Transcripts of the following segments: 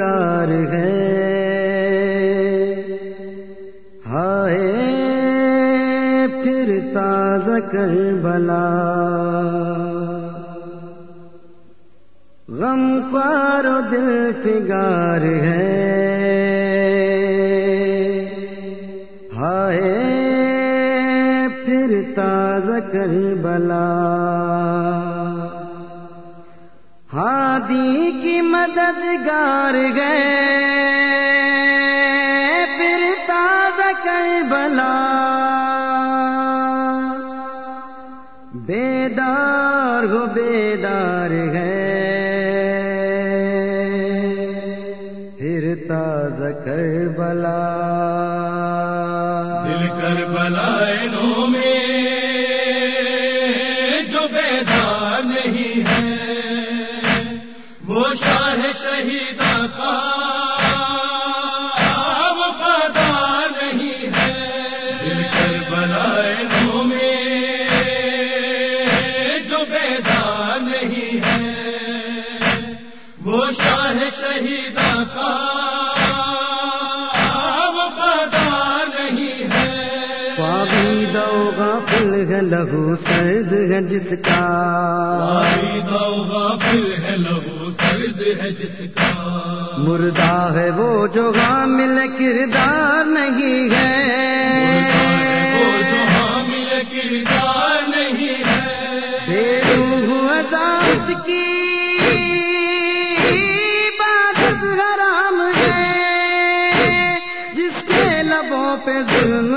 پکار ہے۔ ہائے، پھر تازہ کر بلا غم پار دل پگار ہے۔ ہائے، پھر کر بلا ہادی مددگار گئے، پھر تازہ کر بلا۔ بیدار ہو بیدار ہے پھر تازہ کر بلا دل کر بلا میں ہے لہو سرد ہے جس کا۔ پھر ہے لہو سرد ہے جس کا۔ مردہ ہے وہ جو حامل کردار نہیں ہے۔ وہ جو حامل کردار نہیں ہے۔ اس کی بات حرام ہے۔ جس کے لبوں پہ ظلم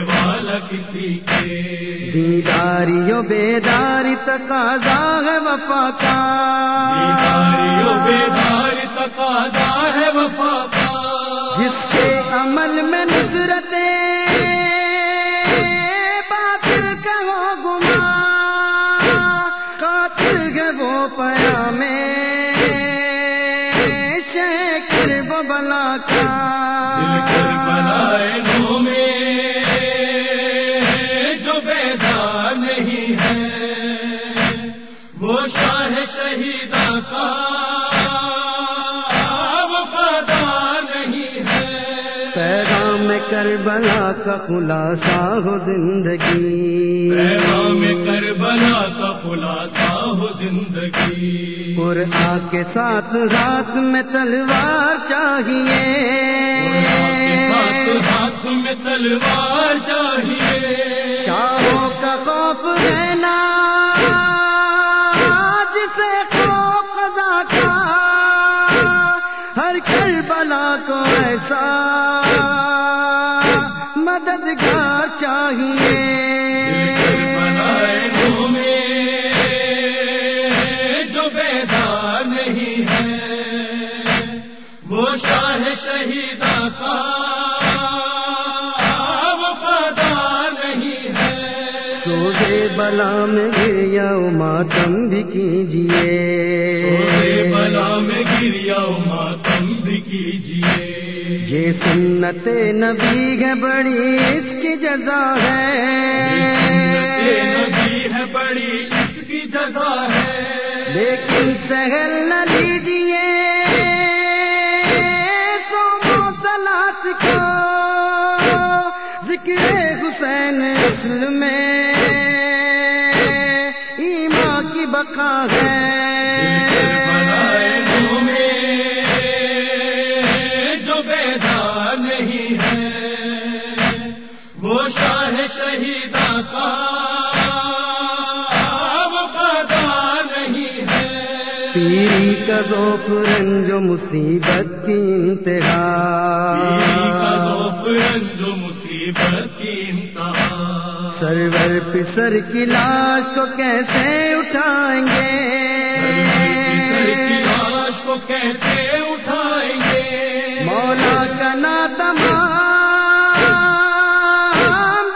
والا کسی کے۔ دیداری بیداری تقاضا ہے وفا کا۔ بیداری تقاضا ہے وفا کا۔ جس کے عمل میں نظرتیں نہیں ہے۔ وہ شاہ شہید کا وفادار نہیں ہے۔ پیغام کربلا کا خلاصہ ہو زندگی۔ پیغام کربلا کا خلاصہ ہو زندگی۔ قرآن کے ساتھ ہاتھ میں تلوار چاہیے۔ ہاتھ میں تلوار چاہیے۔ شاہوں کا خوف رہنا جسے خوف خدا کا ہر کربلا کو ایسا بلا میں گریا ماتم بھی کیجیے بلا میں گریا ماتم بھی کیجیے یہ سنت نبی ہے بڑی اس کی جزا ہے۔ نبی ہے بڑی اس کی جزا ہے۔ لیکن سہل نہ لیجیے بقا ہے۔ جو بیدار نہیں ہے۔ وہ شاہ شہید کا وفادار نہیں ہے۔ پیری کا ذوف رنج مصیبت کی انتہا۔ کا رنج مصیبت کی انتہا۔ سرور پسر کی لاش کو کیسے اٹھائیں گے۔ لاش کو کیسے اٹھائیں گے؟ مولا کا ناتا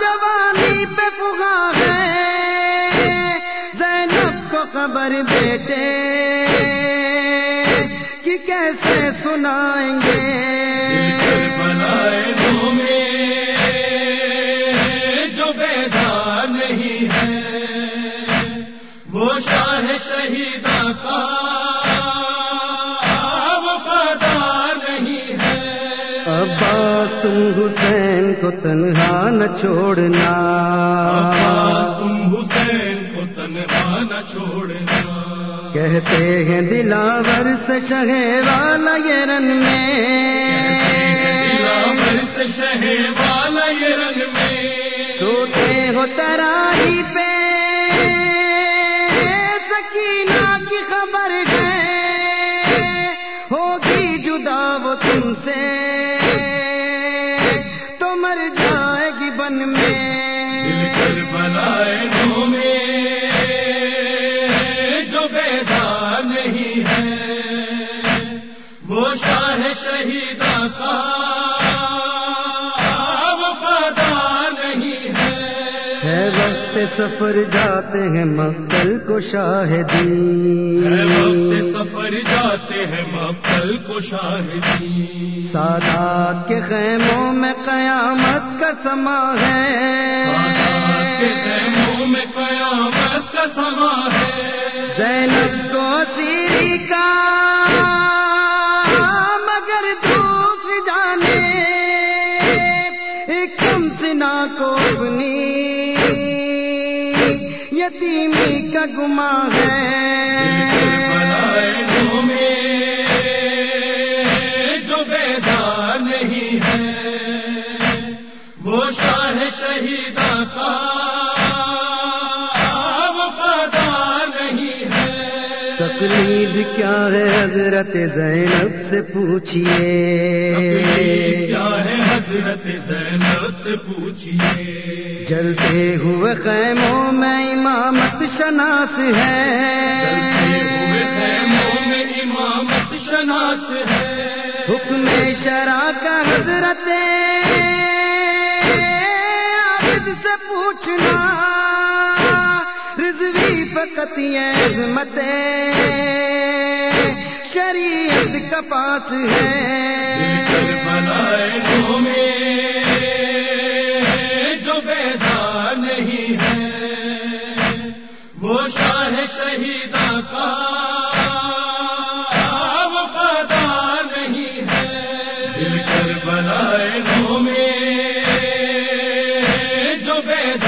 جوانی پہ پگا ہے۔ زینب کو خبر بیٹے کہ کی کیسے سنائیں گے؟ تم حسین کو تنہا نہ چھوڑنا۔ تم حسین کو تنہا نہ چھوڑنا۔ کہتے ہیں دلاور سے شہ والا یہ رن میں۔ دلاور سے شہ والا یہ رنگ میں۔ سوتے ہو ترائی پہ۔ سکینہ کی خبر ہے۔ ہوگی جدا وہ تم سے۔ شہید کا وفادار نہیں ہے۔ ہے وقت سفر جاتے ہیں مکل کو شاہدی ہے وقت سفر جاتے ہیں مکل کو شاہدی سادات کے خیموں میں قیامت کا سما سادات کے ہے خیموں میں قیامت کا سما ہے۔ زینب کو سیری یتیمی کا گما ہے۔ گھومے جو بیدار نہیں ہے وہ شاہ شہید کا وفادار نہیں ہے۔ تقلید کیا ہے حضرت زینب سے پوچھیے حضرت زینب سے پوچھیے جلتے ہوئے خیموں میں امامت شناس چلتے ہوئے ہے خیموں میں امامت شناس ہے۔ حکم شرع کا حضرت عابد سے پوچھنا۔ رضوی فقط عظمت شریعت کا پاس بنائے کر جو بیدار